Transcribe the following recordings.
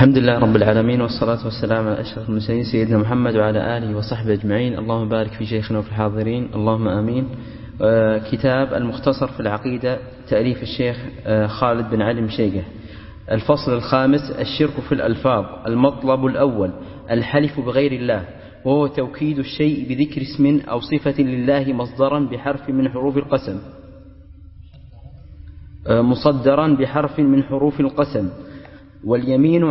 الحمد لله رب العالمين والصلاة والسلام على أشرف المرسلين سيدنا محمد وعلى آله وصحبه أجمعين. اللهم بارك في شيخنا وفي الحاضرين. اللهم آمين. آه، كتاب المختصر في العقيدة تأليف الشيخ آه، خالد بن علي مشيقة. الفصل الخامس الشرك في الألفاظ المطلب الأول الحلف بغير الله وهو توكيد الشيء بذكر اسم أو صفة لله مصدرا بحرف من حروف القسم. آه، مصدرا بحرف من حروف القسم. واليمين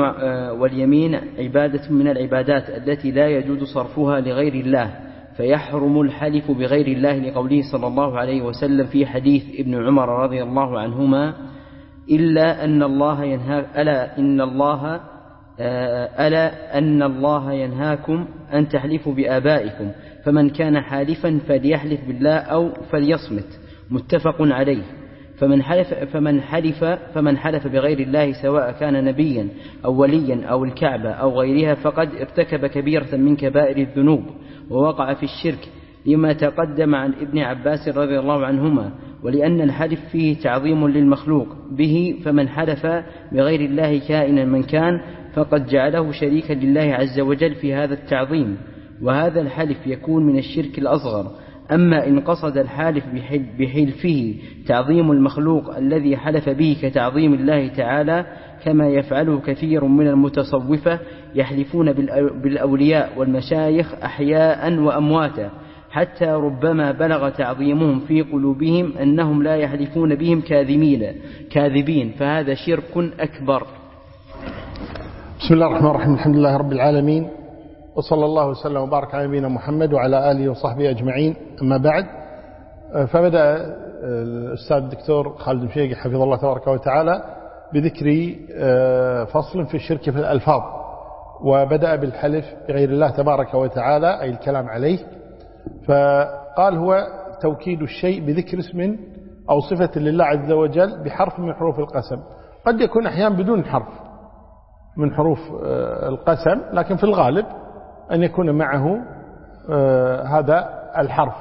واليمين عبادة من العبادات التي لا يجوز صرفها لغير الله فيحرم الحلف بغير الله لقوله صلى الله عليه وسلم في حديث ابن عمر رضي الله عنهما إلا أن الله ينهى ألا إن الله ألا أن الله ينهاكم أن تحلفوا بآبائكم فمن كان حالفا فليحلف بالله أو فليصمت. متفق عليه. فمن حلف فمن حلف فمن حلف بغير الله سواء كان نبيا أو وليا أو الكعبة أو غيرها فقد ارتكب كبيرة من كبائر الذنوب ووقع في الشرك لما تقدم عن ابن عباس رضي الله عنهما ولأن الحلف فيه تعظيم للمخلوق به فمن حلف بغير الله كائنا من كان فقد جعله شريكا لله عز وجل في هذا التعظيم. وهذا الحلف يكون من الشرك الأصغر أما إن قصد الحالف بحلفه تعظيم المخلوق الذي حلف به كتعظيم الله تعالى كما يفعله كثير من المتصوفة يحلفون بالأولياء والمشايخ أحياء وأمواتا حتى ربما بلغ تعظيمهم في قلوبهم أنهم لا يحلفون بهم كاذبين كاذبين. فهذا شرك أكبر. بسم الله الرحمن الرحيم. الحمد لله رب العالمين. وصلى الله وسلم وبارك على نبينا محمد وعلى آله وصحبه أجمعين. أما بعد فبدأ الأستاذ الدكتور خالد مشيقي حفظه الله تبارك وتعالى بذكر فصل في الشرك في الألفاظ وبدأ بالحلف بغير الله تبارك وتعالى أي الكلام عليه. فقال هو توكيد الشيء بذكر اسم أو صفة لله عز وجل بحرف من حروف القسم. قد يكون أحيانا بدون حرف من حروف القسم لكن في الغالب أن يكون معه هذا الحرف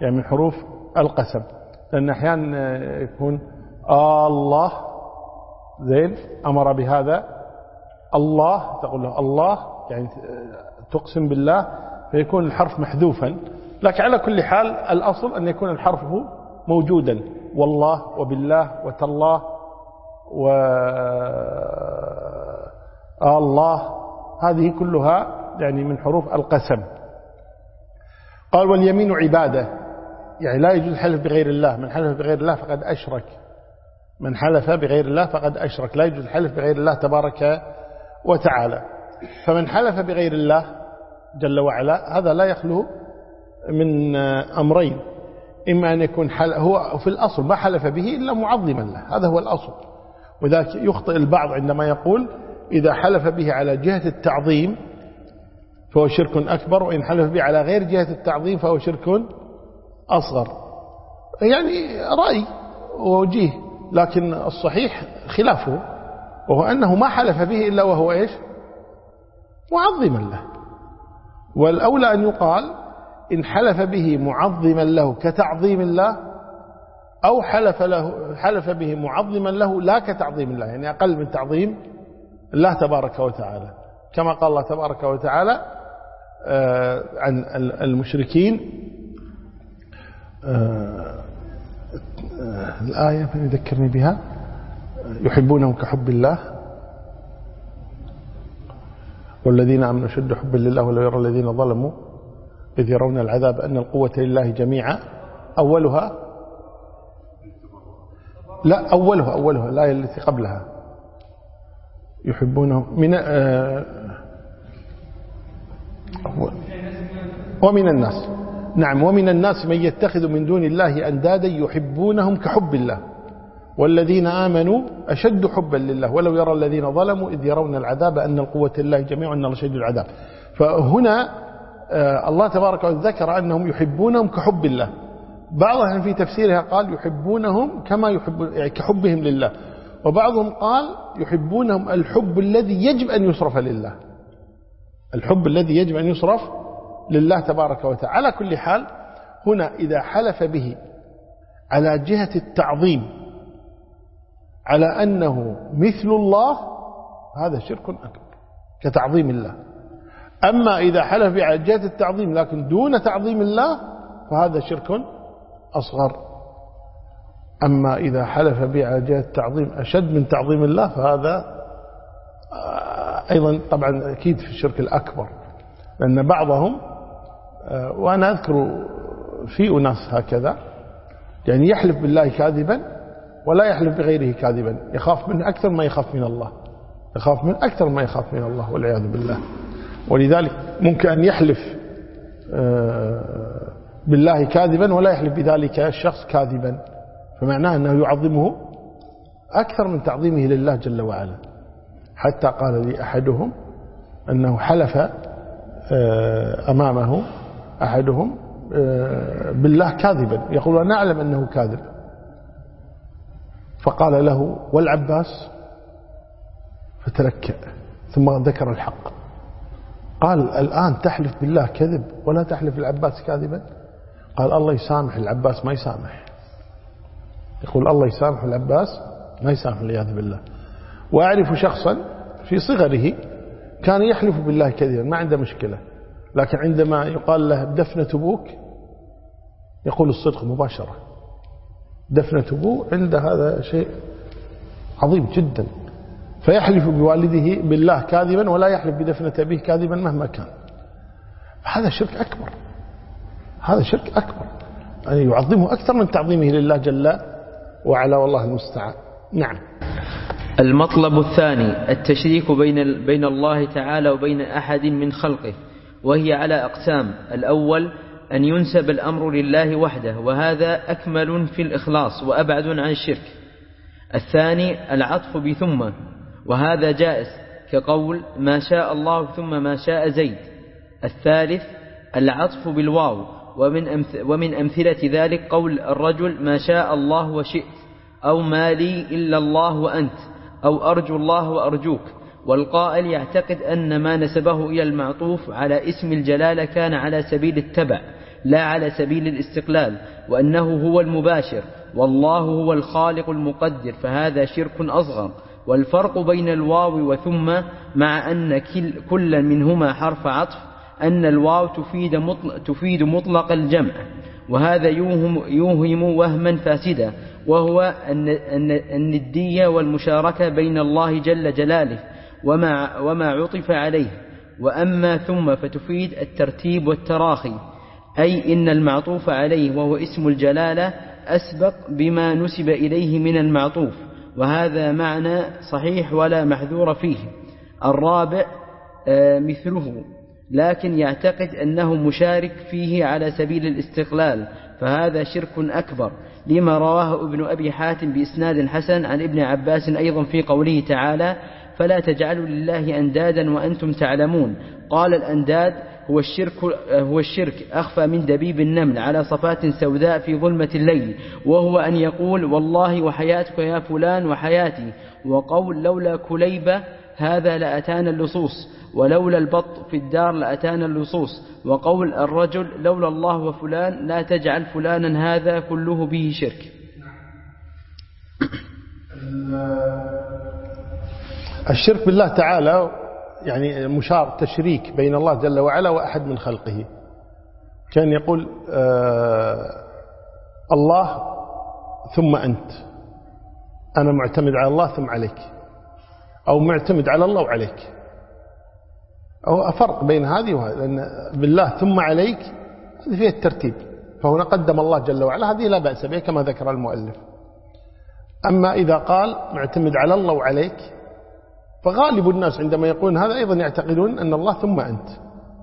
يعني من حروف القسم. لأن أحيانا يكون الله زين أمر بهذا. الله تقول له الله يعني تقسم بالله فيكون الحرف محذوفا. لكن على كل حال الأصل أن يكون الحرف موجودا. والله وبالله وتالله و الله. هذه كلها يعني من حروف القسم. قال واليمين عبادة. يعني لا يجوز الحلف بغير الله. من حلف بغير الله فقد أشرك. من حلف بغير الله فقد أشرك. لا يجوز الحلف بغير الله تبارك وتعالى. فمن حلف بغير الله جل وعلا هذا لا يخلو من أمرين. إما أن يكون حل هو في الأصل ما حلف به إلا معظما له. هذا هو الأصل. وذلك يخطئ البعض عندما يقول إذا حلف به على جهة التعظيم فهو شرك أكبر وإن حلف به على غير جهة التعظيم فهو شرك أصغر. يعني رأي ووجيه لكن الصحيح خلافه وهو أنه ما حلف به إلا وهو إيش؟ معظما له. والأولى أن يقال إن حلف به معظما له كتعظيم الله أو حلف, له حلف به معظما له لا كتعظيم الله يعني أقل من تعظيم الله تبارك وتعالى. كما قال الله تبارك وتعالى عن المشركين. الآية من يذكرني بها. يحبونهم كحب الله. والذين آمنوا شد حبا لله ولو يرى الذين ظلموا إذ يرون العذاب أن القوة لله جميعا. أولها لا أولها أولها الآية التي قبلها. يحبونهم من ومن الناس. نعم ومن الناس من يتخذ من دون الله أندادا يحبونهم كحب الله. والذين آمنوا أشد حبا لله. ولو يرى الذين ظلموا إذ يرون العذاب أن القوة لله جميعا أن شديد العذاب. فهنا الله تبارك وتعالى ذكر أنهم يحبونهم كحب الله. بعضهم في تفسيرها قال يحبونهم كما يحب يعني كحبهم لله. وبعضهم قال يحبونهم الحب الذي يجب أن يصرف لله. الحب الذي يجب أن يصرف لله تبارك وتعالى. على كل حال هنا إذا حلف به على جهة التعظيم على أنه مثل الله هذا شرك أكبر كتعظيم الله. أما إذا حلف بعجات التعظيم لكن دون تعظيم الله فهذا شرك أصغر. أما إذا حلف بعجات التعظيم أشد من تعظيم الله فهذا آه، أيضا طبعا أكيد في الشرك الأكبر لأن بعضهم وأنا أذكر في أناس هكذا يعني يحلف بالله كاذبا ولا يحلف بغيره كاذبا يخاف منه أكثر ما يخاف من الله يخاف من أكثر ما يخاف من الله والعياذ بالله. ولذلك ممكن أن يحلف آه، بالله كاذبا ولا يحلف بذلك الشخص كاذبا فمعناه أنه يعظمه أكثر من تعظيمه لله جل وعلا. حتى قال لي أحدهم أنه حلف آه، أمامه أحدهم آه، بالله كاذبا. يقول أنا أعلم أنه كاذب. فقال له والعباس فتركع ثم ذكر الحق. قال الآن تحلف بالله كذب ولا تحلف العباس كاذبا؟ قال الله يسامح العباس ما يسامح. يقول الله يسامح العباس ما يسامح العياذ بالله. وأعرف شخصا في صغره كان يحلف بالله كذبا ما عنده مشكلة. لكن عندما يقال له دفنة أبوك يقول الصدق مباشرة. دفنة أبوه عنده هذا شيء عظيم جدا. فيحلف بوالده بالله كاذبا ولا يحلف بدفنة أبيه كاذبا مهما كان. هذا شرك أكبر. هذا شرك أكبر. يعني يعظمه أكثر من تعظيمه لله جل وعلا والله المستعان. نعم. المطلب الثاني التشريك بين بين الله تعالى وبين أحد من خلقه. وهي على أقسام. الأول أن ينسب الأمر لله وحده وهذا أكمل في الإخلاص وأبعد عن الشرك. الثاني العطف بثم وهذا جائز كقول ما شاء الله ثم ما شاء زيد. الثالث العطف بالواو ومن, ومن أمثلة ذلك قول الرجل ما شاء الله وشئت أو ما لي إلا الله وأنت أو أرجو الله وأرجوك. والقائل يعتقد أن ما نسبه إلى المعطوف على اسم الجلالة كان على سبيل التبع لا على سبيل الاستقلال وأنه هو المباشر والله هو الخالق المقدر فهذا شرك أصغر. والفرق بين الواو وثم مع أن كل منهما حرف عطف أن الواو تفيد مطلق, تفيد مطلق الجمع. وهذا يوهم, يوهم وهما فاسدا وهو أن الندية والمشاركة بين الله جل جلاله وما, وما عطف عليه. وأما ثم فتفيد الترتيب والتراخي أي إن المعطوف عليه وهو اسم الجلالة أسبق بما نسب إليه من المعطوف وهذا معنى صحيح ولا محذور فيه. الرابع آه، مثله لكن يعتقد أنه مشارك فيه على سبيل الاستقلال فهذا شرك أكبر لما رواه ابن أبي حاتم بإسناد حسن عن ابن عباس أيضا في قوله تعالى فلا تجعلوا لله أندادا وأنتم تعلمون. قال الأنداد هو الشرك, هو الشرك أخفى من دبيب النمل على صفات سوداء في ظلمة الليل وهو أن يقول والله وحياتك يا فلان وحياتي. وقول لولا كليبة هذا لأتانا اللصوص ولولا البط في الدار لأتانا اللصوص. وقول الرجل لولا الله وفلان لا تجعل فلانا هذا كله به شرك. الشرك بالله تعالى يعني مشار تشريك بين الله جل وعلا وأحد من خلقه. كان يقول آه الله ثم أنت. أنا معتمد على الله ثم عليك. أو معتمد على الله وعليك. أو فرق بين هذه وهذه لأن بالله ثم عليك هذه فيها الترتيب. فهنا قدم الله جل وعلا هذه لا بأس بها كما ذكر المؤلف. أما إذا قال معتمد على الله وعليك فغالب الناس عندما يقولون هذا أيضا يعتقدون أن الله ثم أنت.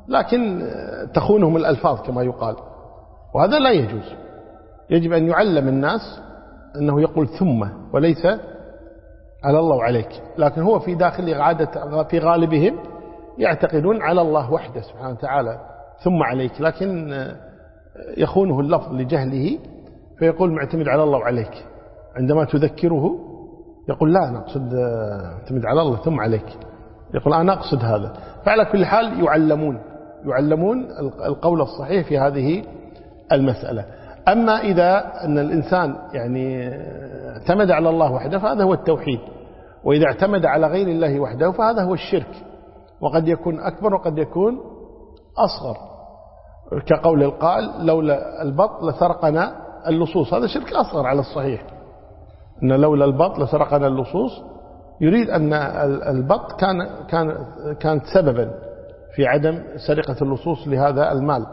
لكن تخونهم الألفاظ كما يقال. وهذا لا يجوز. يجب أن يعلم الناس أنه يقول ثم وليس على الله وعليك لكن هو في داخل عادة في غالبهم يعتقدون على الله وحده سبحانه وتعالى ثم عليك. لكن يخونه اللفظ لجهله فيقول معتمد على الله وعليك عندما تذكره يقول لا نقصد اعتمد على الله ثم عليك. يقول أنا أقصد هذا. فعلى كل حال يعلمون يعلمون القول الصحيح في هذه المسألة. أما إذا أن الإنسان يعني اعتمد على الله وحده فهذا هو التوحيد. وإذا اعتمد على غير الله وحده فهذا هو الشرك. وقد يكون أكبر وقد يكون أصغر. كقول القائل لولا البط لسرقنا اللصوص. هذا شرك أصغر على الصحيح. أن لولا البط لسرقنا اللصوص. يريد أن البط كان كان كانت سببا في عدم سرقة اللصوص لهذا المال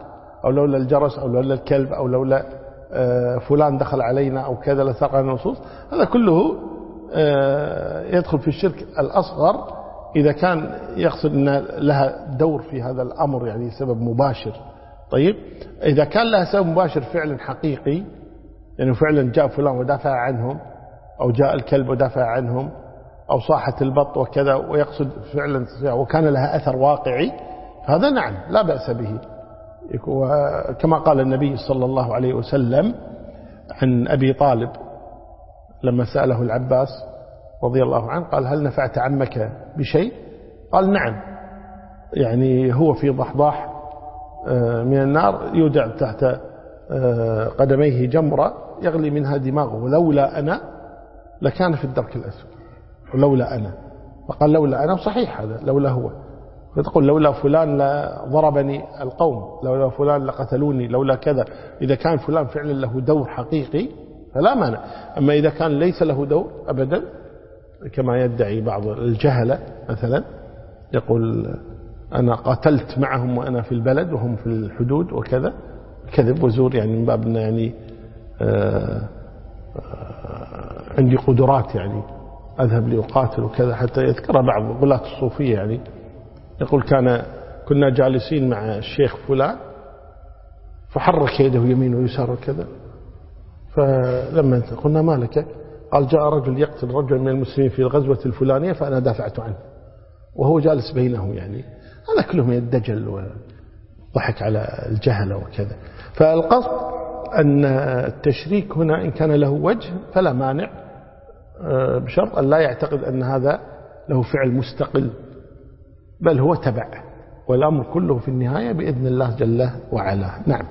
أو لولا الجرس أو لولا الكلب أو لولا آه، فلان دخل علينا أو كذا لسرقنا اللصوص. هذا كله آه، يدخل في الشرك الأصغر. إذا كان يقصد أن لها دور في هذا الأمر يعني سبب مباشر. طيب إذا كان لها سبب مباشر فعلا حقيقي يعني فعلا جاء فلان ودافع عنهم أو جاء الكلب ودافع عنهم أو صاحت البط وكذا ويقصد فعلا وكان لها أثر واقعي هذا نعم لا بأس به. كما قال النبي صلى الله عليه وسلم عن أبي طالب لما سأله العباس رضي الله عنه قال هل نفعت عمك بشيء؟ قال نعم. يعني هو في ضحضاح آه، من النار يودع تحت آه، قدميه جمرة يغلي منها دماغه ولولا أنا لكان في الدرك الأسفل ولولا أنا. فقال لولا أنا صحيح هذا لولا هو. فتقول لولا فلان لضربني القوم لولا فلان لقتلوني لولا كذا. إذا كان فلان فعلا له دور حقيقي فلا مانع. أما إذا كان ليس له دور أبدا كما يدعي بعض الجهلة مثلا يقول أنا قاتلت معهم وأنا في البلد وهم في الحدود وكذا. كذب وزور يعني من باب يعني آه، آه، عندي قدرات يعني أذهب لأقاتل وكذا حتى يذكر بعض غلاة الصوفية يعني. يقول كان كنا جالسين مع الشيخ فلان فحرك يده يمين ويسار وكذا. فلما قلنا ما لك؟ قال جاء رجل يقتل رجل من المسلمين في الغزوة الفلانية فأنا دافعت عنه. وهو جالس بينهم يعني. هذا كله من الدجل وضحك على الجهل وكذا. فالقصد أن التشريك هنا إن كان له وجه فلا مانع آه، بشرط أن لا يعتقد أن هذا له فعل مستقل بل هو تبع والأمر كله في النهاية بإذن الله جل وعلا. نعم.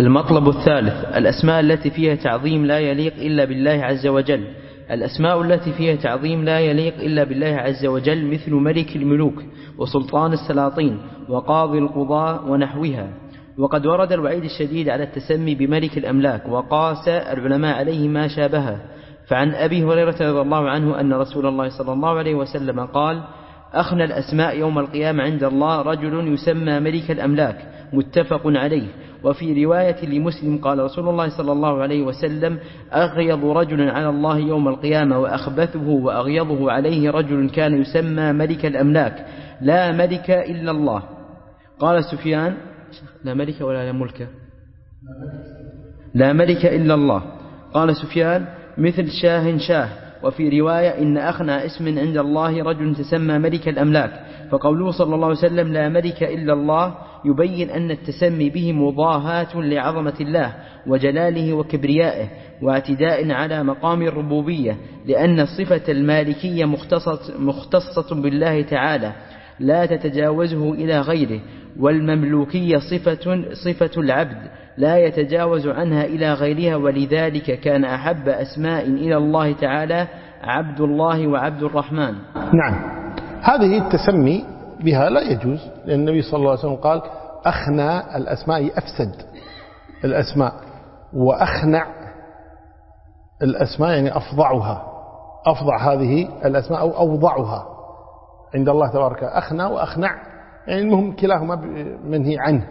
المطلب الثالث الأسماء التي فيها تعظيم لا يليق إلا بالله عز وجل. الأسماء التي فيها تعظيم لا يليق إلا بالله عز وجل مثل ملك الملوك وسلطان السلاطين وقاضي القضاء ونحوها. وقد ورد الوعيد الشديد على التسمي بملك الأملاك وقاس العلماء عليه ما شابهه فعن أبي هريرة رضي الله عنه أن رسول الله صلى الله عليه وسلم قال أخنى الأسماء يوم القيامة عند الله رجل يسمى ملك الأملاك متفق عليه. وفي رواية لمسلم قال رسول الله صلى الله عليه وسلم أغيض رجل على الله يوم القيامة وأخبثه وأغيضه عليه رجل كان يسمى ملك الأملاك لا ملك إلا الله. قال سفيان لا ملك ولا لا ملك. لا ملك إلا الله. قال سفيان مثل شاه شاه. وفي رواية إن أخنى اسم عند الله رجل تسمى ملك الأملاك. فقوله صلى الله عليه وسلم لا ملك إلا الله يبين أن التسمي به مضاهاة لعظمة الله وجلاله وكبريائه واعتداء على مقام الربوبية لأن الصفة المالكية مختصة, مختصة بالله تعالى لا تتجاوزه إلى غيره. والمملوكية صفة, صفة العبد لا يتجاوز عنها إلى غيرها ولذلك كان أحب أسماء إلى الله تعالى عبد الله وعبد الرحمن. نعم. هذه التسمي بها لا يجوز لأن النبي صلى الله عليه وسلم قال أخنى الأسماء أفسد الأسماء وأخنع الأسماء يعني أفضعها أفضع هذه الأسماء أو أوضعها. عند الله تبارك أخنى وأخنع. يعني المهم كلاهما منهي عنه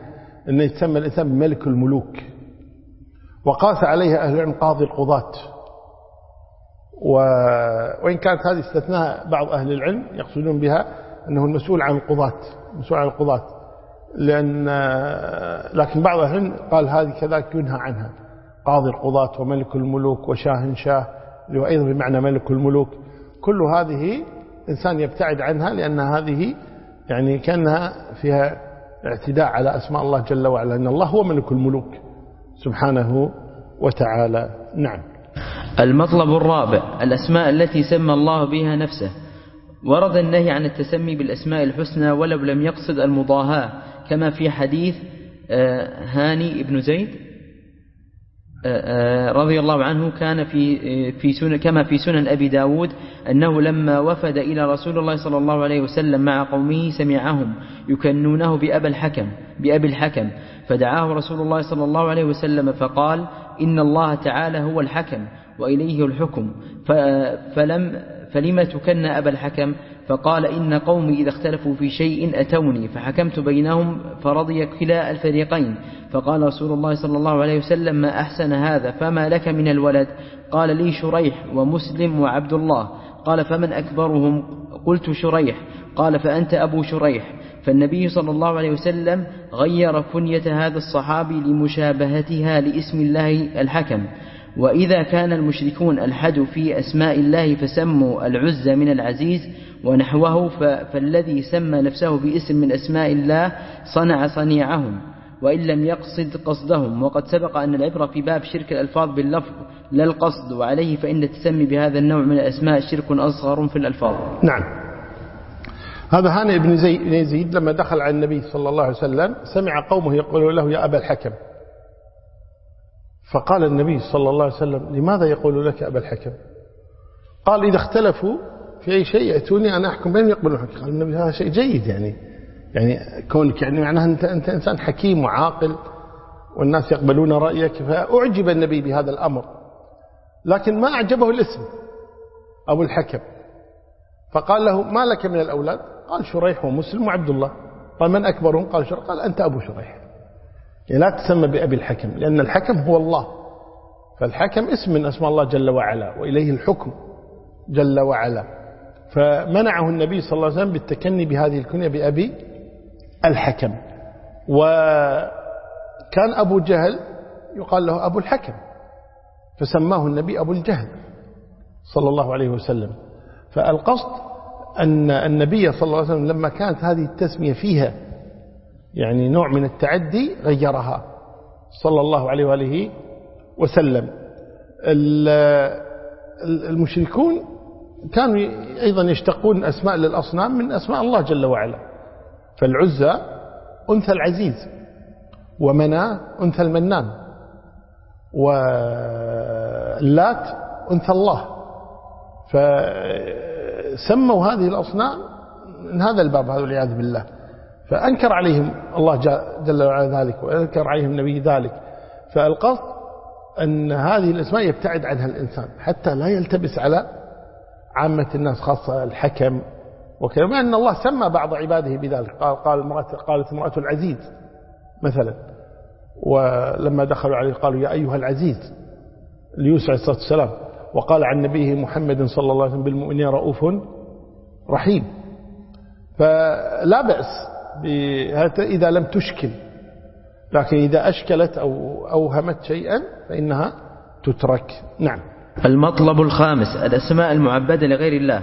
أنه يتسمى الإنسان بملك الملوك. وقاس عليها أهل العلم قاضي القضاة. وإن كانت هذه استثناء بعض أهل العلم يقصدون بها أنه المسؤول عن القضاة مسؤول عن القضاة. لأن لكن بعض أهل العلم قال هذه كذلك ينهى عنها. قاضي القضاة وملك الملوك وشاه شاه اللي هو أيضا بمعنى ملك الملوك. كل هذه إنسان يبتعد عنها لأن هذه يعني كأنها فيها اعتداء على أسماء الله جل وعلا أن الله هو ملك الملوك سبحانه وتعالى. نعم. المطلب الرابع الأسماء التي سمى الله بها نفسه. ورد النهي عن التسمي بالأسماء الحسنى ولو لم يقصد المضاهاة كما في حديث آه، هاني بن زيد. رضي الله عنه كان في في سنن كما في سنن أبي داود أنه لما وفد إلى رسول الله صلى الله عليه وسلم مع قومه سمعهم يكنونه بأبي الحكم بأبي الحكم. فدعاه رسول الله صلى الله عليه وسلم فقال إن الله تعالى هو الحكم وإليه الحكم. فلم فلم تكن أبا الحكم؟ فقال إن قومي إذا اختلفوا في شيء أتوني فحكمت بينهم فرضي كلا الفريقين. فقال رسول الله صلى الله عليه وسلم ما أحسن هذا؟ فما لك من الولد؟ قال لي شريح ومسلم وعبد الله. قال فمن أكبرهم؟ قلت شريح. قال فأنت أبو شريح. فالنبي صلى الله عليه وسلم غير كنية هذا الصحابي لمشابهتها لاسم الله الحكم. وإذا كان المشركون ألحدوا في أسماء الله فسموا العزة من العزيز ونحوه فالذي سمى نفسه باسم من أسماء الله صنع صنيعهم وإن لم يقصد قصدهم. وقد سبق أن العبرة في باب شرك الألفاظ باللفظ لا القصد وعليه فإن التسمي بهذا النوع من الأسماء شرك أصغر في الألفاظ. نعم. هذا هانئ بن يزيد لما دخل على النبي صلى الله عليه وسلم سمع قومه يقولون له يا أبا الحكم. فقال النبي صلى الله عليه وسلم لماذا يقول لك أبا الحكم؟ قال إذا اختلفوا في أي شيء يأتوني أنا أحكم بينهم يقبلون حكم قال النبي هذا شيء جيد يعني. يعني كونك يعني معناها أنت, أنت إنسان حكيم وعاقل والناس يقبلون رأيك فأعجب النبي بهذا الأمر. لكن ما أعجبه الاسم أبو الحكم. فقال له ما لك من الأولاد؟ قال شريح ومسلم وعبد الله قال من أكبرهم؟ قال شريح. قال أنت أبو شريح. يعني لا تسمى بأبي الحكم لأن الحكم هو الله. فالحكم اسم من أسماء الله جل وعلا وإليه الحكم جل وعلا. فمنعه النبي صلى الله عليه وسلم بالتكني بهذه الكنية بأبي الحكم. وكان أبو جهل يقال له أبو الحكم فسماه النبي أبو الجهل صلى الله عليه وسلم. فالقصد أن النبي صلى الله عليه وسلم لما كانت هذه التسمية فيها يعني نوع من التعدي غيرها صلى الله عليه وآله وسلم. المشركون كانوا أيضا يشتقون أسماء للأصنام من أسماء الله جل وعلا. فالعزى أنثى العزيز ومنى أنثى المنان واللات أنثى الله. فسموا هذه الأصنام من هذا الباب هذا والعياذ بالله. فأنكر عليهم الله جل وعلا ذلك وأنكر عليهم النبي ذلك. فالقصد أن هذه الأسماء يبتعد عنها الإنسان حتى لا يلتبس على عامة الناس خاصة الحكم. وكما أن الله سمى بعض عباده بذلك. قال قال قالت امرأة العزيز مثلا. ولما دخلوا عليه قالوا يا أيها العزيز. ليوسف عليه الصلاة والسلام. وقال عن نبيه محمد صلى الله عليه وسلم بالمؤمنين رؤوف رحيم. فلا بأس إذا لم تشكل. لكن إذا أشكلت أو أوهمت شيئا فإنها تترك. نعم. المطلب الخامس الأسماء المعبدة لغير الله.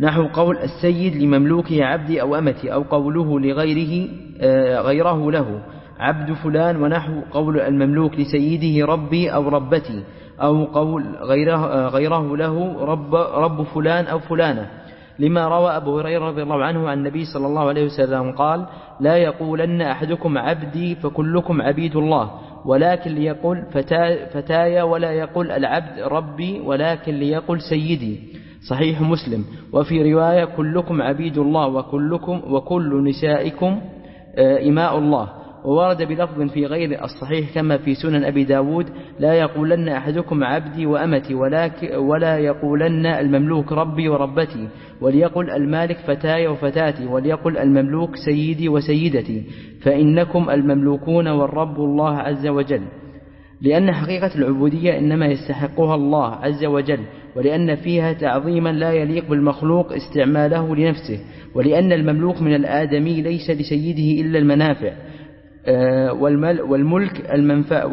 نحو قول السيد لمملوكه عبدي أو أمتي أو قوله لغيره آه، غيره له. عبد فلان ونحو قول المملوك لسيده ربي أو ربتي أو قول غيره, آه، غيره له رب, رب فلان أو فلانة. لما روى أبو هريرة رضي الله عنه عن النبي صلى الله عليه وسلم قال لا يقولن أحدكم عبدي فكلكم عبيد الله ولكن ليقول فتايا ولا يقول العبد ربي ولكن ليقول سيدي. صحيح مسلم. وفي رواية كلكم عبيد الله وكلكم وكل نسائكم آه، إماء الله. وورد بلفظ في غير الصحيح كما في سنن أبي داود لا يقولن أحدكم عبدي وأمتي ولا يقولن المملوك ربي وربتي وليقل المالك فتاي وفتاتي وليقل المملوك سيدي وسيدتي فإنكم المملوكون والرب الله عز وجل. لأن حقيقة العبودية إنما يستحقها الله عز وجل ولأن فيها تعظيما لا يليق بالمخلوق استعماله لنفسه ولأن المملوك من الآدمي ليس لسيده إلا المنافع. والملك المنفع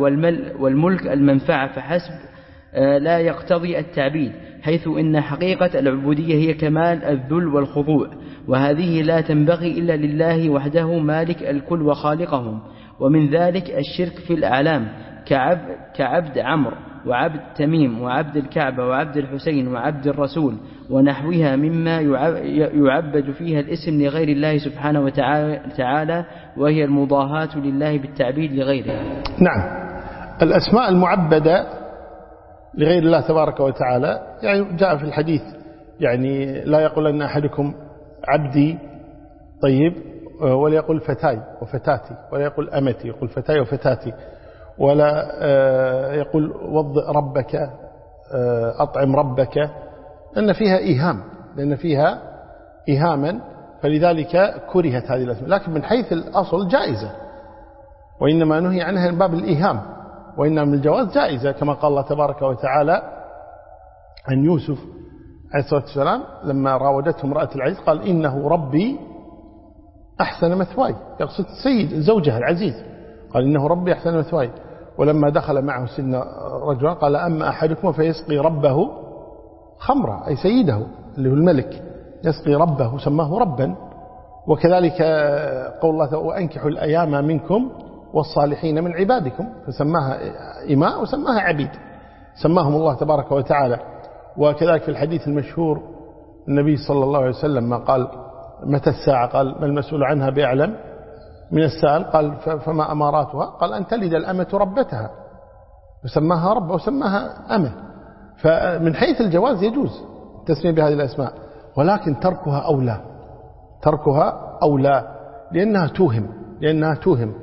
والملك المنفعة فحسب آه، لا يقتضي التعبيد حيث إن حقيقة العبودية هي كمال الذل والخضوع وهذه لا تنبغي إلا لله وحده مالك الكل وخالقهم ومن ذلك الشرك في الأعلام كعبد عمرو. وعبد تميم وعبد الكعبة وعبد الحسين وعبد الرسول ونحوها مما يعبد فيها الاسم لغير الله سبحانه وتعالى وهي المضاهاة لله بالتعبيد لغيره. نعم. الأسماء المعبدة لغير الله تبارك وتعالى يعني جاء في الحديث يعني لا يقول أن أحدكم عبدي طيب ولا يقول فتاي وفتاتي ولا يقول أمتي يقول فتاي وفتاتي. ولا آه، يقول وض ربك آه، أطعم ربك لأن فيها إيهام لأن فيها إيهاما فلذلك كرهت هذه الأسماء. لكن من حيث الأصل جائزة وإنما نهي عنها من باب الإيهام وإنما من الجواز جائزة كما قال الله تبارك وتعالى عن يوسف عليه الصلاة والسلام لما راودته امرأة العزيز قال إنه ربي أحسن مثواي. يقصد السيد زوجها العزيز قال إنه ربي أحسن مثواي. ولما دخل معه سن رجلا قال أما أحدكم فيسقي ربه خمرة أي سيده اللي هو الملك يسقي ربه سماه ربا. وكذلك قول الله وأنكحوا الأيام منكم والصالحين من عبادكم فسماها إماء وسماها عبيد سماهم الله تبارك وتعالى. وكذلك في الحديث المشهور النبي صلى الله عليه وسلم ما قال متى الساعة؟ قال ما المسؤول عنها بأعلم. من السائل قال فما أماراتها؟ قال أن تلد الأمة ربتها. وسماها رب وسماها أمة. فمن حيث الجواز يجوز التسمية بهذه الأسماء ولكن تركها أولى. تركها أولى لأنها توهم لأنها توهم.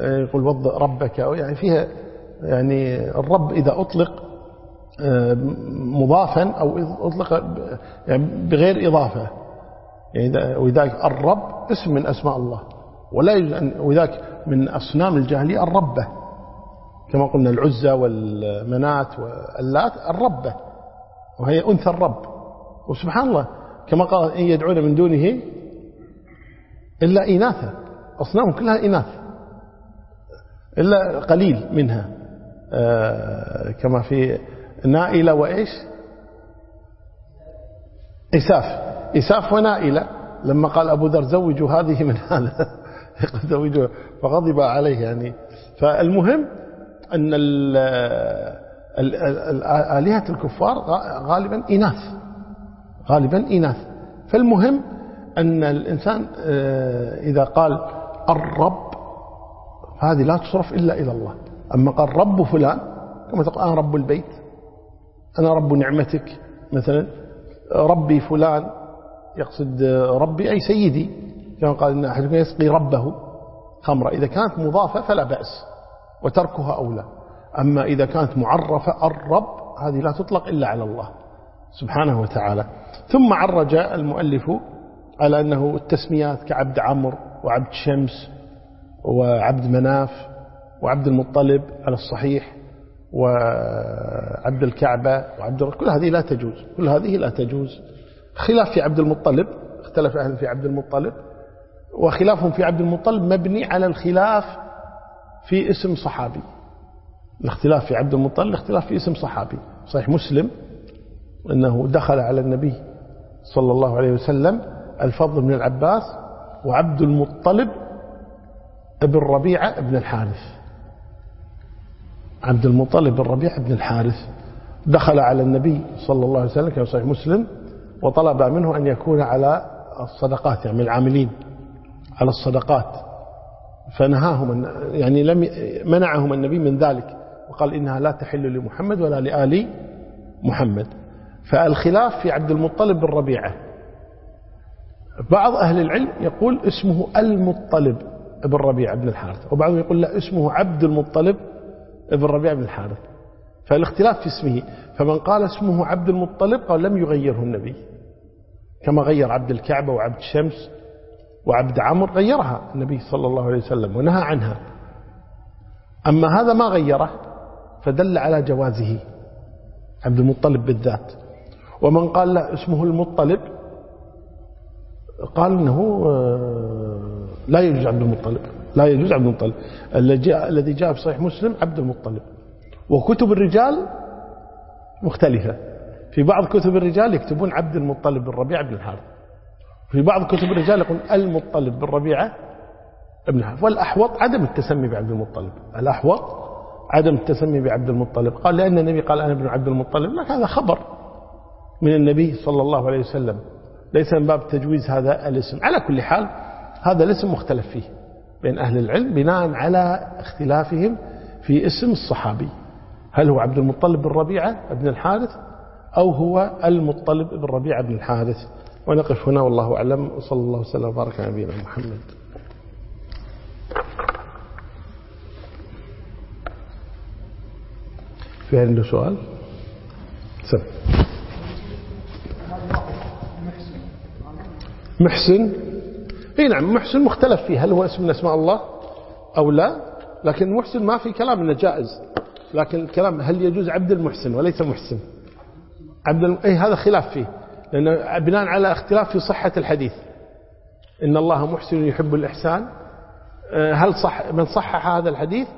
يقول وض ربك. يعني فيها يعني الرب إذا أطلق آه، مضافا أو أطلق يعني بغير إضافة. يعني وذلك الرب اسم من أسماء الله. ولا وذلك من أصنام الجاهلية الربة. كما قلنا العزة والمنات واللات الربة وهي أنثى الرب. وسبحان الله كما قال إن يدعون من دونه إلا إناثا. أصنام كلها إناث. إلا قليل منها. آه، كما في نائلة وإيش؟ إساف. إساف ونائلة. لما قال أبو ذر زوجوا هذه من هذا. زوجوا فغضب عليه يعني. فالمهم أن آلهة الكفار غالبا إناث. غالبا إناث. فالمهم أن الإنسان آه، إذا قال الرب هذه لا تصرف إلا إلى الله. أما قال رب فلان كما تقول أنا رب البيت أنا رب نعمتك مثلا ربي فلان يقصد ربي أي سيدي. كما قال إن أحدكم يسقي ربه خمرة إذا كانت مضافة فلا بأس وتركها أولى أما إذا كانت معرفة الرب هذه لا تطلق إلا على الله سبحانه وتعالى. ثم عرج المؤلف على أنه التسميات كعبد عمرو وعبد شمس وعبد مناف وعبد المطلب على الصحيح وعبد الكعبة وعبد كل هذه لا تجوز. كل هذه لا تجوز. خلاف في عبد المطلب اختلف أهل في عبد المطلب. وخلافهم في عبد المطلب مبني على الخلاف في اسم صحابي. الاختلاف في عبد المطلب اختلاف في اسم صحابي. صحيح مسلم أنه دخل على النبي صلى الله عليه وسلم الفضل بن العباس وعبد المطلب ابن ربيعة ابن الحارث. عبد المطلب بن ربيعة بن الحارث. دخل على النبي صلى الله عليه وسلم كما صحيح مسلم وطلب منه أن يكون على الصدقات يعني العاملين. على الصدقات. فنهاهم يعني لم منعهم النبي من ذلك. وقال إنها لا تحل لمحمد ولا لآل محمد. فالخلاف في عبد المطلب بن ربيعة. بعض أهل العلم يقول اسمه المطلب ابن ربيعة بن الحارث. وبعضهم يقول لا اسمه عبد المطلب ابن ربيعة بن الحارث. فالاختلاف في اسمه. فمن قال اسمه عبد المطلب قال لم يغيره النبي. كما غير عبد الكعبة وعبد الشمس وعبد عمر غيرها النبي صلى الله عليه وسلم ونهى عنها. أما هذا ما غيره فدل على جوازه. عبد المطلب بالذات. ومن قال لا اسمه المطلب قال إنه آه، لا يجوز عبد المطلب لا يجوز عبد المطلب. الذي جاء في صحيح مسلم عبد المطلب. وكتب الرجال مختلفة. في بعض كتب الرجال يكتبون عبد المطلب بن ربيعة بن الحارث. في بعض كتب الرجال يقول المطلب بن ربيعة بن الحارث والأحوط عدم التسمي بعبد المطلب. الأحوط عدم التسمي بعبد المطلب. قال لأن النبي قال أنا ابن عبد المطلب. لكن هذا خبر من النبي صلى الله عليه وسلم. ليس من باب تجويز هذا الاسم. على كل حال هذا الاسم مختلف فيه بين أهل العلم بناء على اختلافهم في اسم الصحابي. هل هو عبد المطلب بن ربيعة بن الحارث أو هو المطلب بن ربيعة بن الحارث؟ ونقف هنا والله أعلم وصلى الله وسلم وبارك على نبينا محمد. في عنده سؤال؟ سم محسن؟ إي نعم محسن مختلف فيه هل هو اسم من أسماء الله أو لا؟ لكن محسن ما في كلام إنه جائز. لكن الكلام هل يجوز عبد المحسن وليس محسن؟ عبد الم... إي هذا خلاف فيه. لأنه بناء على اختلاف في صحة الحديث. إن الله محسن يحب الإحسان. آه، هل صح من صحح هذا الحديث؟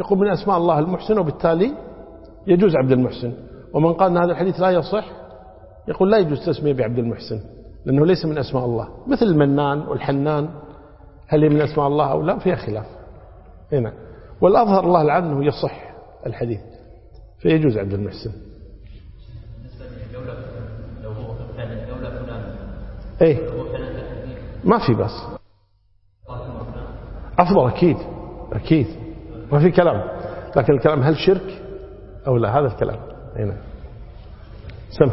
يقول من أسماء الله المحسن وبالتالي يجوز عبد المحسن. ومن قال أن هذا الحديث لا يصح يقول لا يجوز تسمية بعبد المحسن لأنه ليس من أسماء الله. مثل المنان والحنان هل هي من أسماء الله أو لا؟ فيها خلاف. هنا والأظهر الله العالم أنه يصح الحديث فيجوز عبد المحسن. إيه؟ ما في بس. أفضل أكيد أكيد. ما في كلام. لكن الكلام هل شرك أو لا؟ هذا الكلام. هنا سم.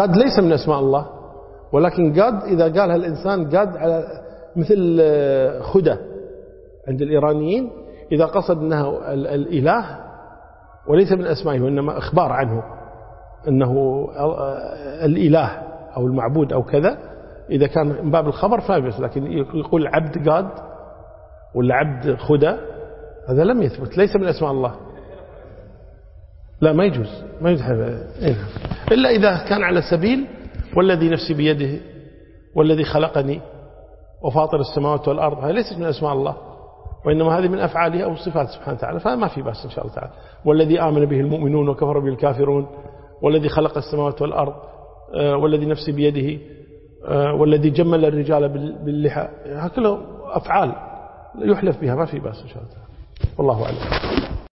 قد ليس من أسماء الله. ولكن قد إذا قالها الإنسان قد على مثل آه، خدى عند الإيرانيين إذا قصد أنها الإله وليس من أسمائه وإنما إخبار عنه. أنه الإله أو المعبود أو كذا إذا كان من باب الخبر فابس لكن يقول عبد قاد ولا عبد خدى هذا لم يثبت ليس من أسماء الله. لا ما يجوز ما يجوز إيه. إلا إذا كان على سبيل والذي نفسي بيده والذي خلقني وفاطر السماوات والأرض هذه ليست من أسماء الله وإنما هذه من أفعاله أو صفات سبحانه وتعالى فما في بأس إن شاء الله تعالى. والذي آمن به المؤمنون وكفر به الكافرون والذي خلق السماوات والأرض آه، والذي نفسي بيده آه، والذي جمل الرجال باللحى. هكذا أفعال يحلف بها ما في بأس إن شاء الله. والله أعلم.